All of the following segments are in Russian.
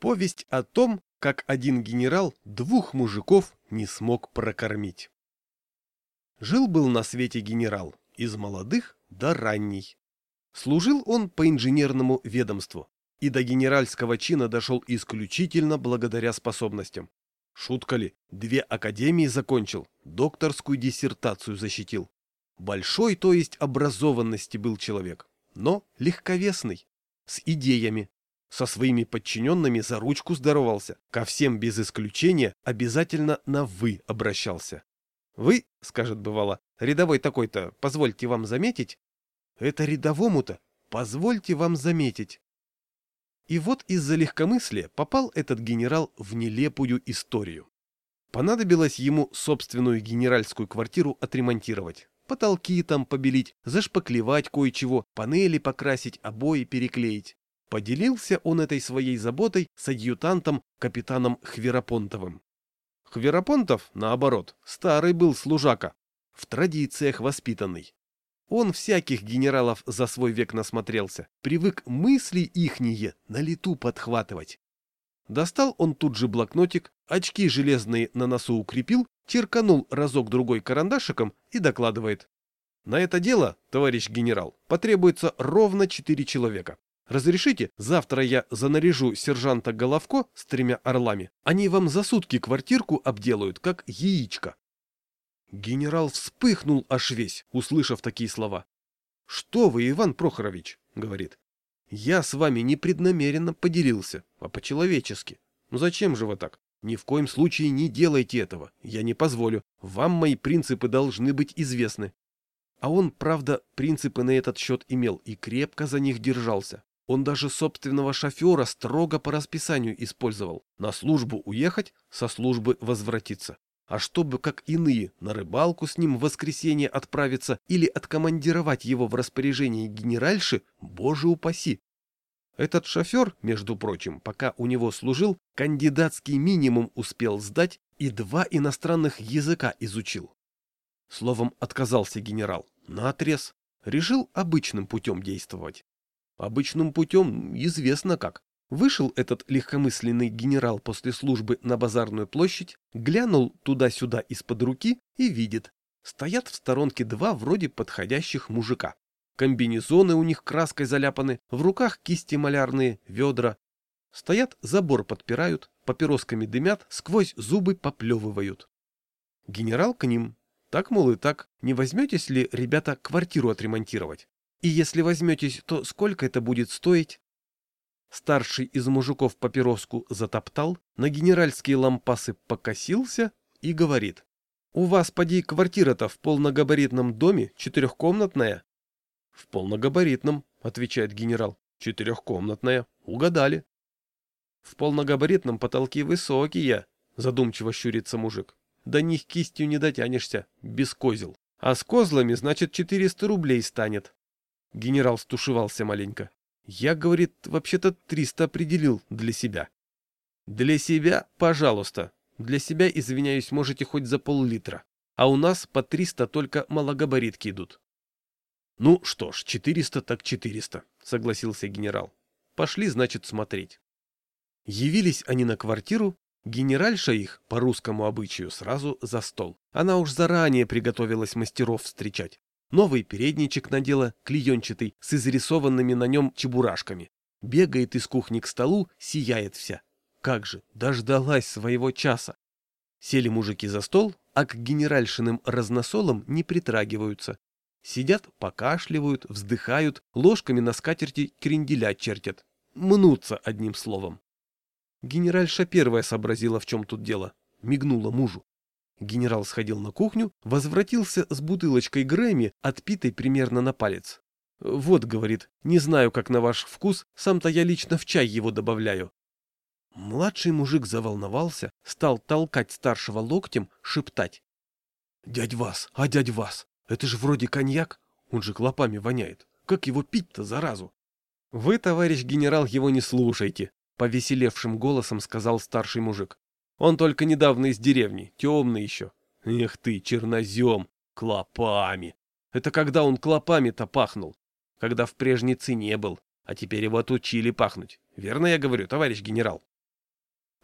Повесть о том, как один генерал двух мужиков не смог прокормить. Жил-был на свете генерал, из молодых до ранней. Служил он по инженерному ведомству и до генеральского чина дошел исключительно благодаря способностям. Шутка ли, две академии закончил, докторскую диссертацию защитил. Большой, то есть образованности был человек, но легковесный, с идеями, со своими подчиненными за ручку здоровался, ко всем без исключения обязательно на «вы» обращался. «Вы», — скажет бывало, — «рядовой такой-то, позвольте вам заметить». «Это рядовому-то, позвольте вам заметить». И вот из-за легкомыслия попал этот генерал в нелепую историю. Понадобилось ему собственную генеральскую квартиру отремонтировать. Потолки там побелить, зашпаклевать кое-чего, панели покрасить, обои переклеить. Поделился он этой своей заботой с адъютантом капитаном Хверопонтовым. Хверопонтов, наоборот, старый был служака, в традициях воспитанный. Он всяких генералов за свой век насмотрелся, привык мысли ихние на лету подхватывать. Достал он тут же блокнотик, очки железные на носу укрепил, черканул разок-другой карандашиком и докладывает. На это дело, товарищ генерал, потребуется ровно четыре человека. Разрешите, завтра я занаряжу сержанта Головко с тремя орлами. Они вам за сутки квартирку обделают, как яичко. Генерал вспыхнул аж весь, услышав такие слова. «Что вы, Иван Прохорович?» — говорит. «Я с вами непреднамеренно поделился, а по-человечески. Ну зачем же вы так? Ни в коем случае не делайте этого, я не позволю. Вам мои принципы должны быть известны». А он, правда, принципы на этот счет имел и крепко за них держался. Он даже собственного шофера строго по расписанию использовал. На службу уехать, со службы возвратиться. А чтобы, как иные, на рыбалку с ним в воскресенье отправиться или откомандировать его в распоряжение генеральши, боже упаси. Этот шофер, между прочим, пока у него служил, кандидатский минимум успел сдать и два иностранных языка изучил. Словом, отказался генерал, наотрез, решил обычным путем действовать. Обычным путем известно как. Вышел этот легкомысленный генерал после службы на базарную площадь, глянул туда-сюда из-под руки и видит. Стоят в сторонке два вроде подходящих мужика. Комбинезоны у них краской заляпаны, в руках кисти малярные, ведра. Стоят, забор подпирают, папиросками дымят, сквозь зубы поплевывают. Генерал к ним. Так, мол, и так, не возьметесь ли, ребята, квартиру отремонтировать? И если возьметесь, то сколько это будет стоить? Старший из мужиков папироску затоптал, на генеральские лампасы покосился и говорит. «У вас, поди, квартира-то в полногабаритном доме, четырехкомнатная?» «В полногабаритном», — отвечает генерал. «Четырехкомнатная. Угадали». «В полногабаритном потолки высокие», — задумчиво щурится мужик. «До них кистью не дотянешься, без козел. А с козлами, значит, 400 рублей станет. Генерал стушевался маленько. Я, говорит, вообще-то 300 определил для себя. Для себя, пожалуйста. Для себя, извиняюсь, можете хоть за пол-литра. А у нас по 300 только малогабаритки идут. Ну что ж, 400 так 400, согласился генерал. Пошли, значит, смотреть. Явились они на квартиру, генеральша их, по русскому обычаю, сразу за стол. Она уж заранее приготовилась мастеров встречать. Новый передничек надела, клеенчатый, с изрисованными на нем чебурашками. Бегает из кухни к столу, сияет вся. Как же, дождалась своего часа. Сели мужики за стол, а к генеральшиным разносолам не притрагиваются. Сидят, покашливают, вздыхают, ложками на скатерти кренделя чертят. Мнутся одним словом. Генеральша первая сообразила, в чем тут дело. Мигнула мужу. Генерал сходил на кухню, возвратился с бутылочкой Грэмми, отпитой примерно на палец. «Вот», — говорит, — «не знаю, как на ваш вкус, сам-то я лично в чай его добавляю». Младший мужик заволновался, стал толкать старшего локтем, шептать. «Дядь Вас, а дядь Вас, это же вроде коньяк, он же клопами воняет. Как его пить-то, заразу?» «Вы, товарищ генерал, его не слушайте», — повеселевшим голосом сказал старший мужик. Он только недавно из деревни, темный еще. Эх ты, чернозем, клопами. Это когда он клопами-то пахнул, когда в прежней цене был, а теперь его отучили пахнуть. Верно я говорю, товарищ генерал?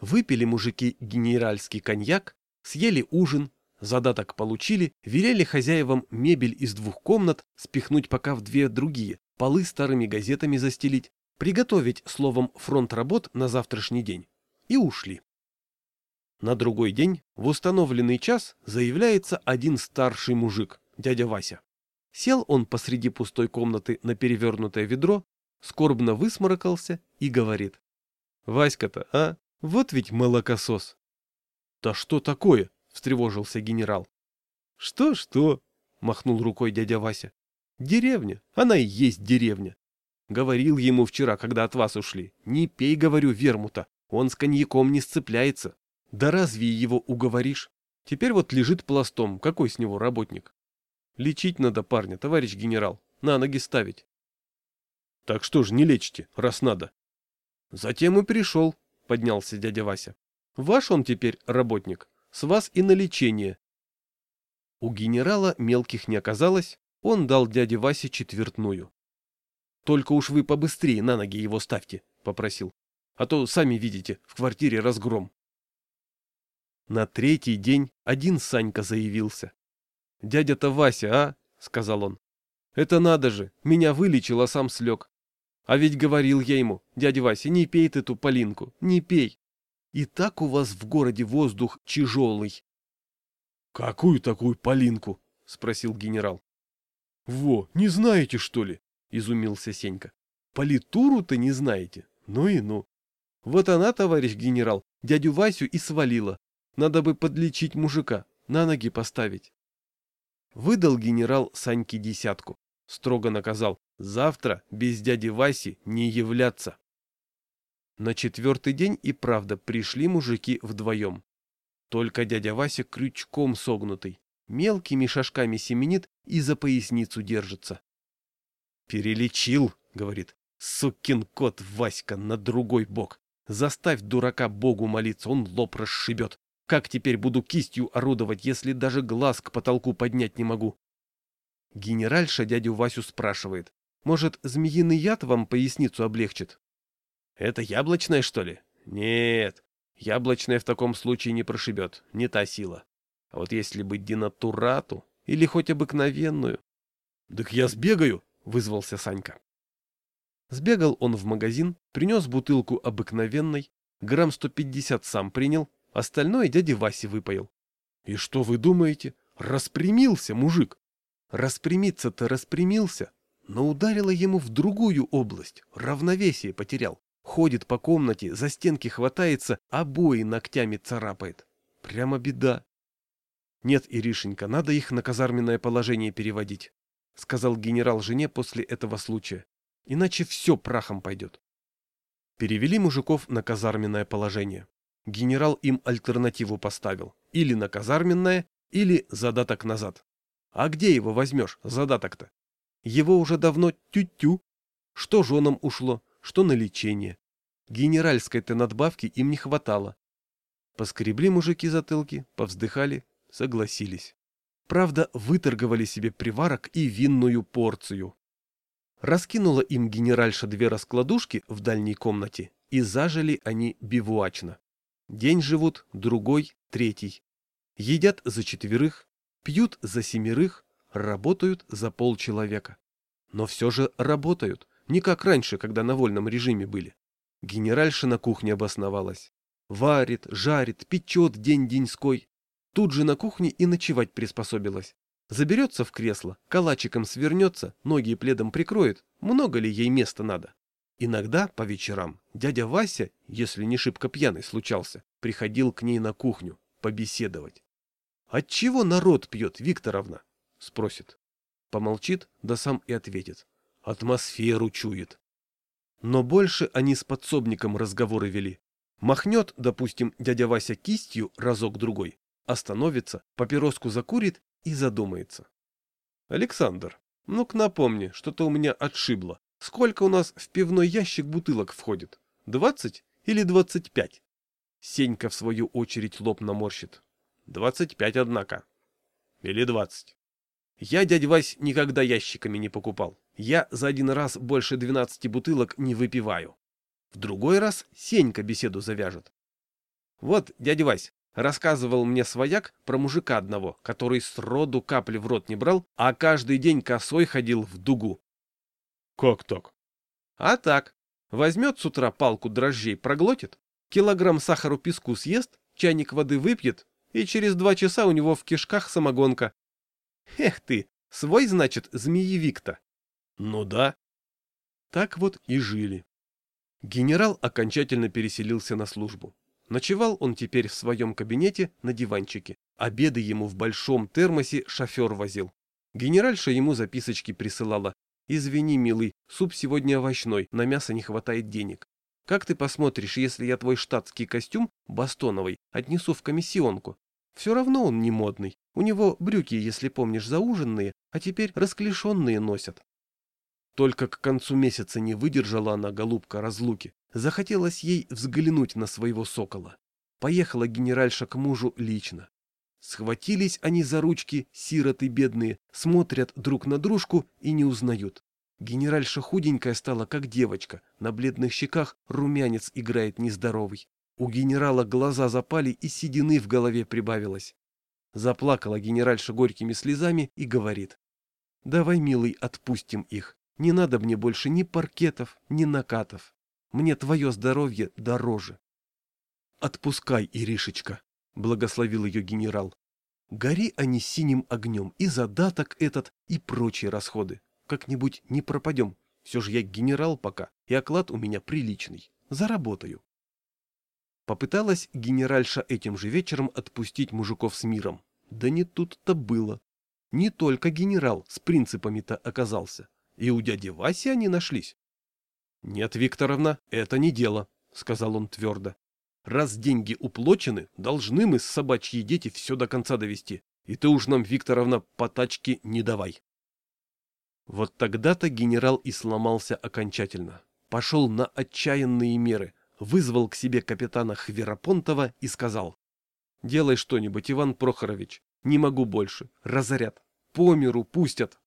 Выпили мужики генеральский коньяк, съели ужин, задаток получили, велели хозяевам мебель из двух комнат спихнуть пока в две другие, полы старыми газетами застелить, приготовить, словом, фронт работ на завтрашний день. И ушли. На другой день в установленный час заявляется один старший мужик, дядя Вася. Сел он посреди пустой комнаты на перевернутое ведро, скорбно высморкался и говорит. «Васька-то, а? Вот ведь молокосос!» «Да что такое?» — встревожился генерал. «Что-что?» — махнул рукой дядя Вася. «Деревня, она и есть деревня. Говорил ему вчера, когда от вас ушли. Не пей, говорю, вермута, он с коньяком не сцепляется. Да разве его уговоришь? Теперь вот лежит пластом, какой с него работник? Лечить надо парня, товарищ генерал, на ноги ставить. Так что ж не лечите, раз надо. Затем и пришел, поднялся дядя Вася. Ваш он теперь работник, с вас и на лечение. У генерала мелких не оказалось, он дал дяде Васе четвертную. Только уж вы побыстрее на ноги его ставьте, попросил. А то, сами видите, в квартире разгром. На третий день один Санька заявился. «Дядя-то Вася, а?» — сказал он. «Это надо же, меня вылечил, а сам слег. А ведь говорил я ему, дядя Вася, не пей ты эту полинку, не пей. И так у вас в городе воздух тяжелый». «Какую такую полинку?» — спросил генерал. «Во, не знаете, что ли?» — изумился Сенька. «Политуру-то не знаете? Ну и ну. Вот она, товарищ генерал, дядю Васю и свалила. Надо бы подлечить мужика, на ноги поставить». Выдал генерал Саньке десятку. Строго наказал, завтра без дяди Васи не являться. На четвертый день и правда пришли мужики вдвоем. Только дядя Вася крючком согнутый, мелкими шажками семенит и за поясницу держится. «Перелечил», — говорит, — «сукин кот Васька на другой бок. Заставь дурака Богу молиться, он лоб расшибет. Как теперь буду кистью орудовать, если даже глаз к потолку поднять не могу?» Генеральша дядю Васю спрашивает, «Может, змеиный яд вам поясницу облегчит?» «Это яблочное, что ли?» «Нет, яблочное в таком случае не прошибет, не та сила. А вот если бы динатурату или хоть обыкновенную...» «Так я сбегаю!» вызвался Санька. Сбегал он в магазин, принес бутылку обыкновенной, грамм 150 сам принял, остальное дяде Васе выпоил. И что вы думаете? Распрямился мужик. Распрямиться-то распрямился, но ударило ему в другую область, равновесие потерял. Ходит по комнате, за стенки хватается, обои ногтями царапает. Прямо беда. Нет, Иришенька, надо их на казарменное положение переводить. — сказал генерал жене после этого случая. «Иначе все прахом пойдет». Перевели мужиков на казарменное положение. Генерал им альтернативу поставил. Или на казарменное, или задаток назад. А где его возьмешь, задаток-то? Его уже давно тю-тю. Что женам ушло, что на лечение. Генеральской-то надбавки им не хватало. Поскребли мужики затылки, повздыхали, согласились. Правда, выторговали себе приварок и винную порцию. Раскинула им генеральша две раскладушки в дальней комнате, и зажили они бивуачно. День живут, другой, третий. Едят за четверых, пьют за семерых, работают за полчеловека. Но все же работают, не как раньше, когда на вольном режиме были. Генеральша на кухне обосновалась. Варит, жарит, печет день-деньской, Тут же на кухне и ночевать приспособилась. Заберется в кресло, калачиком свернется, ноги пледом прикроет, много ли ей места надо. Иногда, по вечерам, дядя Вася, если не шибко пьяный случался, приходил к ней на кухню побеседовать. «Отчего народ пьет, Викторовна?» — спросит. Помолчит, да сам и ответит. «Атмосферу чует». Но больше они с подсобником разговоры вели. Махнет, допустим, дядя Вася кистью разок-другой, Остановится, папироску закурит и задумается. Александр, ну-ка напомни, что-то у меня отшибло. Сколько у нас в пивной ящик бутылок входит? Двадцать или двадцать пять? Сенька в свою очередь лоб наморщит. Двадцать пять, однако. Или двадцать. Я, дядь Вась, никогда ящиками не покупал. Я за один раз больше двенадцати бутылок не выпиваю. В другой раз Сенька беседу завяжет. Вот, дядя Вась, рассказывал мне свояк про мужика одного, который сроду капли в рот не брал, а каждый день косой ходил в дугу. Как так? А так, возьмет с утра палку дрожжей, проглотит, килограмм сахару песку съест, чайник воды выпьет, и через два часа у него в кишках самогонка. Эх ты, свой, значит, змеевик-то. Ну да. Так вот и жили. Генерал окончательно переселился на службу. Ночевал он теперь в своем кабинете на диванчике. Обеды ему в большом термосе шофер возил. Генеральша ему записочки присылала. «Извини, милый, суп сегодня овощной, на мясо не хватает денег. Как ты посмотришь, если я твой штатский костюм, бастоновый, отнесу в комиссионку? Все равно он не модный. У него брюки, если помнишь, зауженные, а теперь расклешенные носят». Только к концу месяца не выдержала она, голубка, разлуки. Захотелось ей взглянуть на своего сокола. Поехала генеральша к мужу лично. Схватились они за ручки, сироты бедные, смотрят друг на дружку и не узнают. Генеральша худенькая стала, как девочка, на бледных щеках румянец играет нездоровый. У генерала глаза запали и седины в голове прибавилось. Заплакала генеральша горькими слезами и говорит. «Давай, милый, отпустим их. Не надо мне больше ни паркетов, ни накатов. Мне твое здоровье дороже». «Отпускай, Иришечка», — благословил ее генерал. «Гори они синим огнем, и задаток этот, и прочие расходы. Как-нибудь не пропадем. Все же я генерал пока, и оклад у меня приличный. Заработаю». Попыталась генеральша этим же вечером отпустить мужиков с миром. Да не тут-то было. Не только генерал с принципами-то оказался. И у дяди Васи они нашлись. «Нет, Викторовна, это не дело», — сказал он твердо. «Раз деньги уплочены, должны мы с собачьи дети все до конца довести. И ты уж нам, Викторовна, по тачке не давай». Вот тогда-то генерал и сломался окончательно. Пошел на отчаянные меры, вызвал к себе капитана Хверопонтова и сказал. «Делай что-нибудь, Иван Прохорович, не могу больше, разорят, по миру пустят».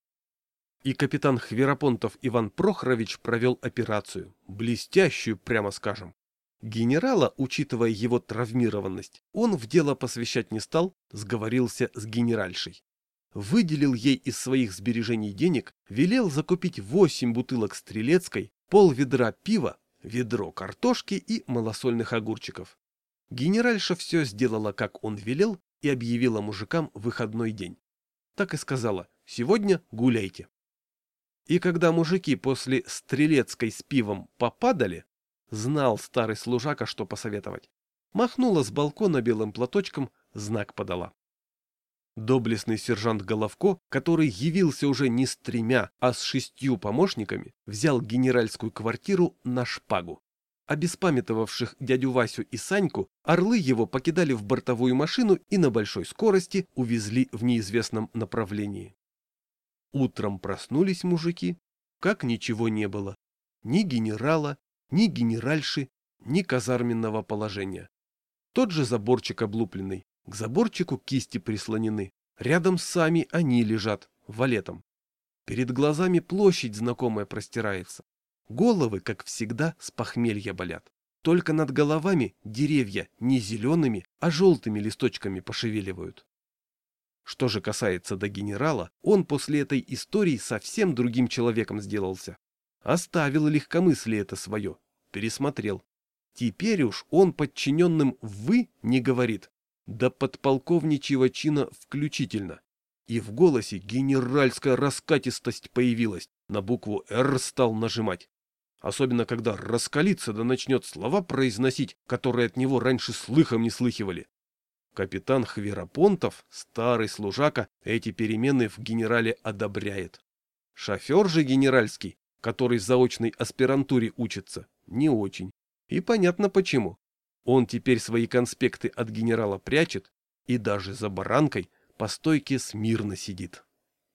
И капитан Хверопонтов Иван Прохорович провел операцию, блестящую, прямо скажем. Генерала, учитывая его травмированность, он в дело посвящать не стал, сговорился с генеральшей. Выделил ей из своих сбережений денег, велел закупить восемь бутылок стрелецкой, пол ведра пива, ведро картошки и малосольных огурчиков. Генеральша все сделала, как он велел, и объявила мужикам выходной день. Так и сказала, сегодня гуляйте. И когда мужики после стрелецкой с пивом попадали, знал старый служака, что посоветовать. Махнула с балкона белым платочком, знак подала. Доблестный сержант Головко, который явился уже не с тремя, а с шестью помощниками, взял генеральскую квартиру на шпагу. Обеспамятовавших дядю Васю и Саньку, орлы его покидали в бортовую машину и на большой скорости увезли в неизвестном направлении. Утром проснулись мужики, как ничего не было. Ни генерала, ни генеральши, ни казарменного положения. Тот же заборчик облупленный, к заборчику кисти прислонены. Рядом сами они лежат, валетом. Перед глазами площадь знакомая простирается. Головы, как всегда, с похмелья болят. Только над головами деревья не зелеными, а желтыми листочками пошевеливают. Что же касается до генерала, он после этой истории совсем другим человеком сделался. Оставил легкомыслие это свое, пересмотрел. Теперь уж он подчиненным «вы» не говорит, да подполковничьего чина включительно. И в голосе генеральская раскатистость появилась, на букву «Р» стал нажимать. Особенно, когда раскалится да начнет слова произносить, которые от него раньше слыхом не слыхивали. Капитан Хверопонтов, старый служака, эти перемены в генерале одобряет. Шофер же генеральский, который в заочной аспирантуре учится, не очень. И понятно почему. Он теперь свои конспекты от генерала прячет и даже за баранкой по стойке смирно сидит.